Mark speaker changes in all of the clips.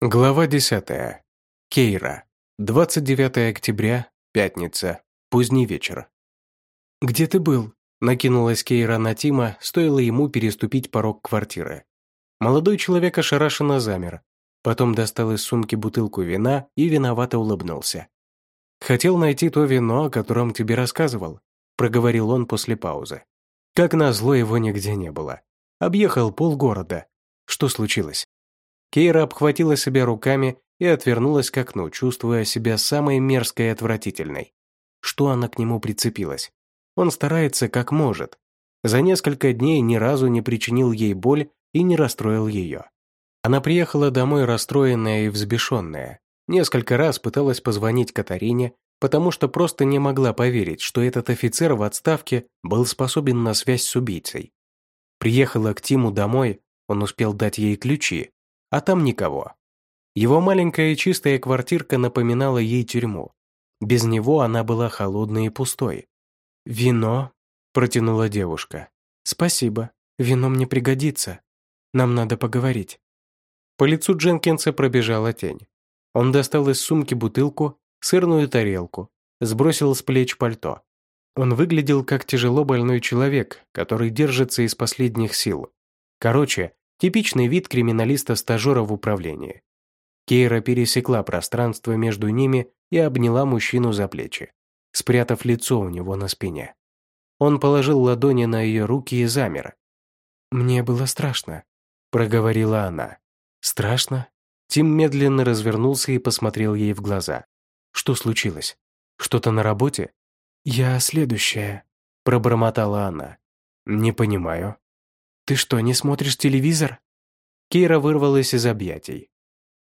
Speaker 1: Глава 10. Кейра. 29 октября, пятница, поздний вечер. «Где ты был?» – накинулась Кейра на Тима, стоило ему переступить порог квартиры. Молодой человек ошарашенно замер, потом достал из сумки бутылку вина и виновато улыбнулся. «Хотел найти то вино, о котором тебе рассказывал», – проговорил он после паузы. Как назло его нигде не было. Объехал полгорода. Что случилось? Кейра обхватила себя руками и отвернулась к окну, чувствуя себя самой мерзкой и отвратительной. Что она к нему прицепилась? Он старается как может. За несколько дней ни разу не причинил ей боль и не расстроил ее. Она приехала домой расстроенная и взбешенная. Несколько раз пыталась позвонить Катарине, потому что просто не могла поверить, что этот офицер в отставке был способен на связь с убийцей. Приехала к Тиму домой, он успел дать ей ключи, а там никого. Его маленькая чистая квартирка напоминала ей тюрьму. Без него она была холодной и пустой. «Вино?» – протянула девушка. «Спасибо, вино мне пригодится. Нам надо поговорить». По лицу Дженкинса пробежала тень. Он достал из сумки бутылку, сырную тарелку, сбросил с плеч пальто. Он выглядел как тяжело больной человек, который держится из последних сил. Короче, Типичный вид криминалиста-стажера в управлении. Кейра пересекла пространство между ними и обняла мужчину за плечи, спрятав лицо у него на спине. Он положил ладони на ее руки и замер. «Мне было страшно», — проговорила она. «Страшно?» Тим медленно развернулся и посмотрел ей в глаза. «Что случилось? Что-то на работе?» «Я следующая», — пробормотала она. «Не понимаю». «Ты что, не смотришь телевизор?» Кира вырвалась из объятий.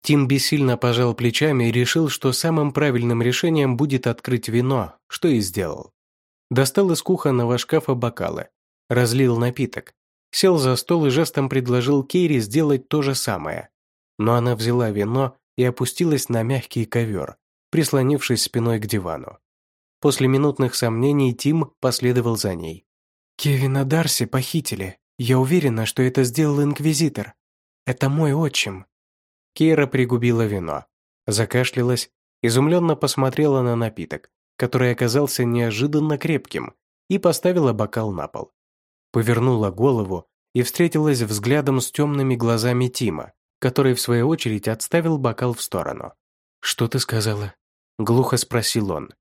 Speaker 1: Тим бессильно пожал плечами и решил, что самым правильным решением будет открыть вино, что и сделал. Достал из кухонного шкафа бокалы, разлил напиток, сел за стол и жестом предложил Кейре сделать то же самое. Но она взяла вино и опустилась на мягкий ковер, прислонившись спиной к дивану. После минутных сомнений Тим последовал за ней. «Кевина Дарси похитили», я уверена, что это сделал Инквизитор. Это мой отчим». Кейра пригубила вино, закашлялась, изумленно посмотрела на напиток, который оказался неожиданно крепким, и поставила бокал на пол. Повернула голову и встретилась взглядом с темными глазами Тима, который, в свою очередь, отставил бокал в сторону. «Что ты сказала?» – глухо спросил он.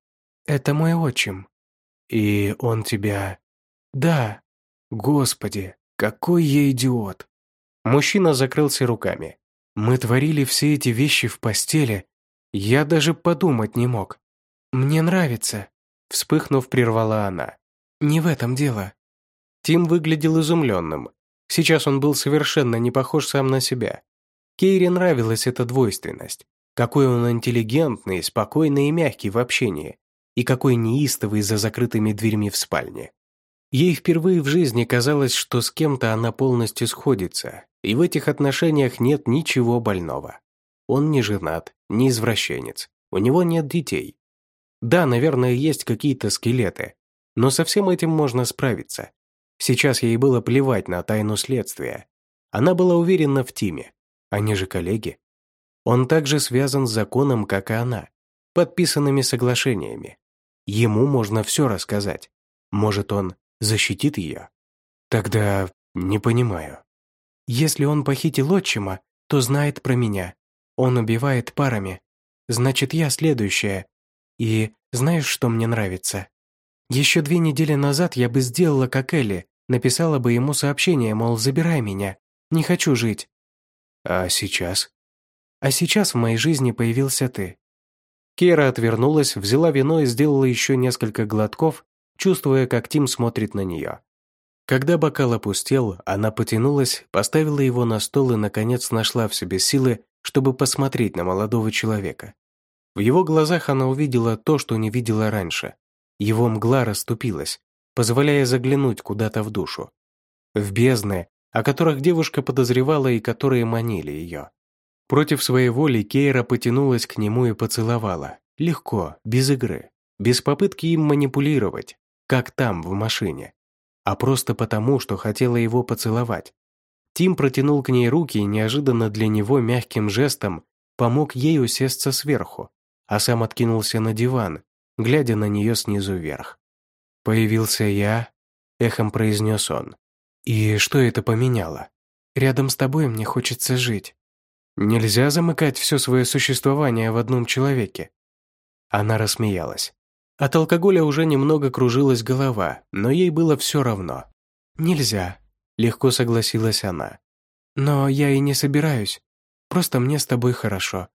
Speaker 1: «Это мой отчим». «И он тебя...» «Да». «Господи, какой я идиот!» Мужчина закрылся руками. «Мы творили все эти вещи в постели. Я даже подумать не мог. Мне нравится», — вспыхнув, прервала она. «Не в этом дело». Тим выглядел изумленным. Сейчас он был совершенно не похож сам на себя. Кейре нравилась эта двойственность. Какой он интеллигентный, спокойный и мягкий в общении. И какой неистовый за закрытыми дверьми в спальне. Ей впервые в жизни казалось, что с кем-то она полностью сходится, и в этих отношениях нет ничего больного. Он не женат, не извращенец, у него нет детей. Да, наверное, есть какие-то скелеты, но со всем этим можно справиться. Сейчас ей было плевать на тайну следствия. Она была уверена в Тиме, они же коллеги. Он также связан с законом, как и она, подписанными соглашениями. Ему можно все рассказать. Может, он защитит ее? Тогда не понимаю. Если он похитил отчима, то знает про меня. Он убивает парами. Значит, я следующая. И знаешь, что мне нравится? Еще две недели назад я бы сделала, как Элли, написала бы ему сообщение, мол, забирай меня, не хочу жить. А сейчас? А сейчас в моей жизни появился ты. Кера отвернулась, взяла вино и сделала еще несколько глотков, чувствуя, как Тим смотрит на нее. Когда бокал опустел, она потянулась, поставила его на стол и, наконец, нашла в себе силы, чтобы посмотреть на молодого человека. В его глазах она увидела то, что не видела раньше. Его мгла расступилась, позволяя заглянуть куда-то в душу. В бездны, о которых девушка подозревала и которые манили ее. Против своей воли Кейра потянулась к нему и поцеловала. Легко, без игры, без попытки им манипулировать, как там, в машине, а просто потому, что хотела его поцеловать. Тим протянул к ней руки и неожиданно для него мягким жестом помог ей усесться сверху, а сам откинулся на диван, глядя на нее снизу вверх. «Появился я», — эхом произнес он. «И что это поменяло? Рядом с тобой мне хочется жить. Нельзя замыкать все свое существование в одном человеке». Она рассмеялась. От алкоголя уже немного кружилась голова, но ей было все равно. «Нельзя», — легко согласилась она. «Но я и не собираюсь. Просто мне с тобой хорошо.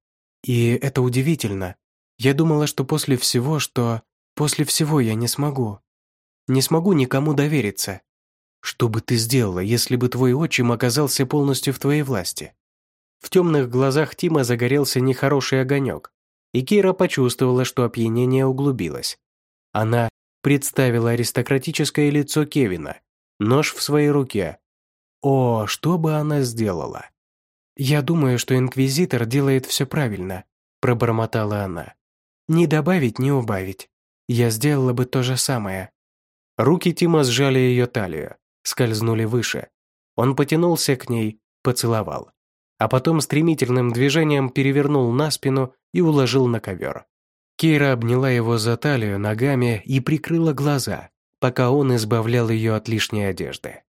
Speaker 1: И это удивительно. Я думала, что после всего, что... После всего я не смогу. Не смогу никому довериться. Что бы ты сделала, если бы твой отчим оказался полностью в твоей власти?» В темных глазах Тима загорелся нехороший огонек, и Кира почувствовала, что опьянение углубилось. Она представила аристократическое лицо Кевина, нож в своей руке. О, что бы она сделала? «Я думаю, что инквизитор делает все правильно», – пробормотала она. «Не добавить, не убавить. Я сделала бы то же самое». Руки Тима сжали ее талию, скользнули выше. Он потянулся к ней, поцеловал. А потом стремительным движением перевернул на спину и уложил на ковер. Кейра обняла его за талию ногами и прикрыла глаза, пока он избавлял ее от лишней одежды.